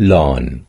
lawn.